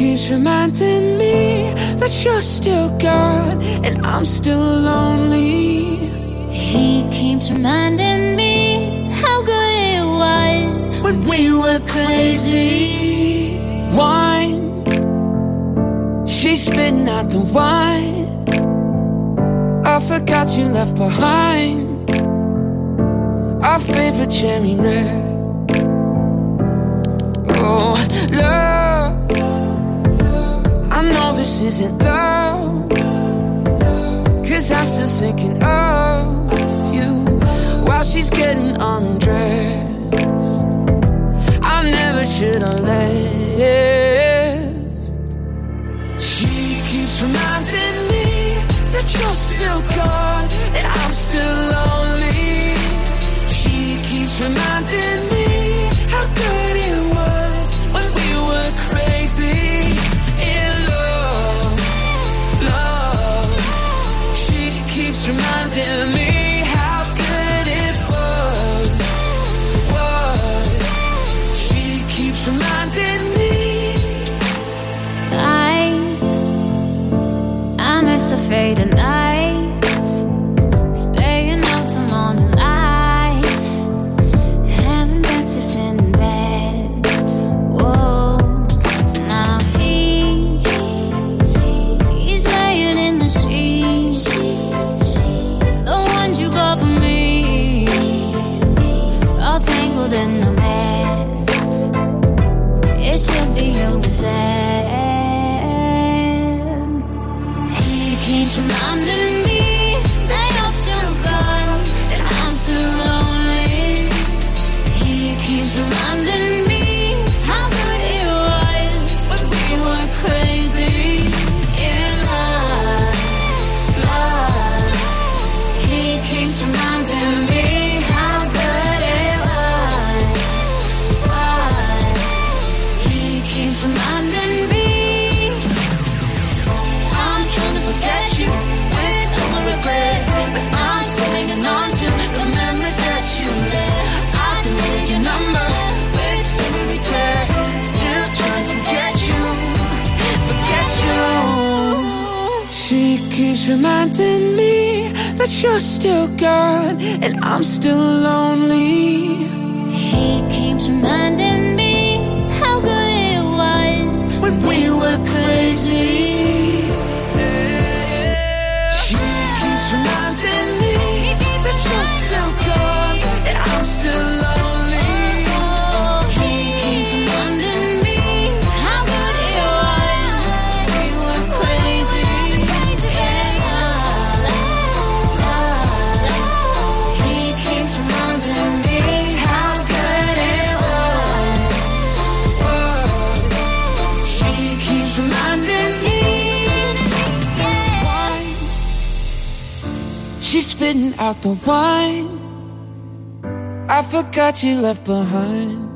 keeps reminding me that you're still gone and I'm still lonely. He keeps reminding me how good it was when we were crazy. Wine, she's spitting out the wine. I forgot you left behind our favorite cherry red. Isn't love. Cause I'm still thinking of you while she's getting undressed. I never should have left. She keeps reminding me that you're still gone keeps reminding me how good it was, was. She keeps reminding me. night. I miss a faded night. Keeps reminding me that you're still gone and I'm still lonely. He keeps reminding me She's spitting out the wine. I forgot you left behind.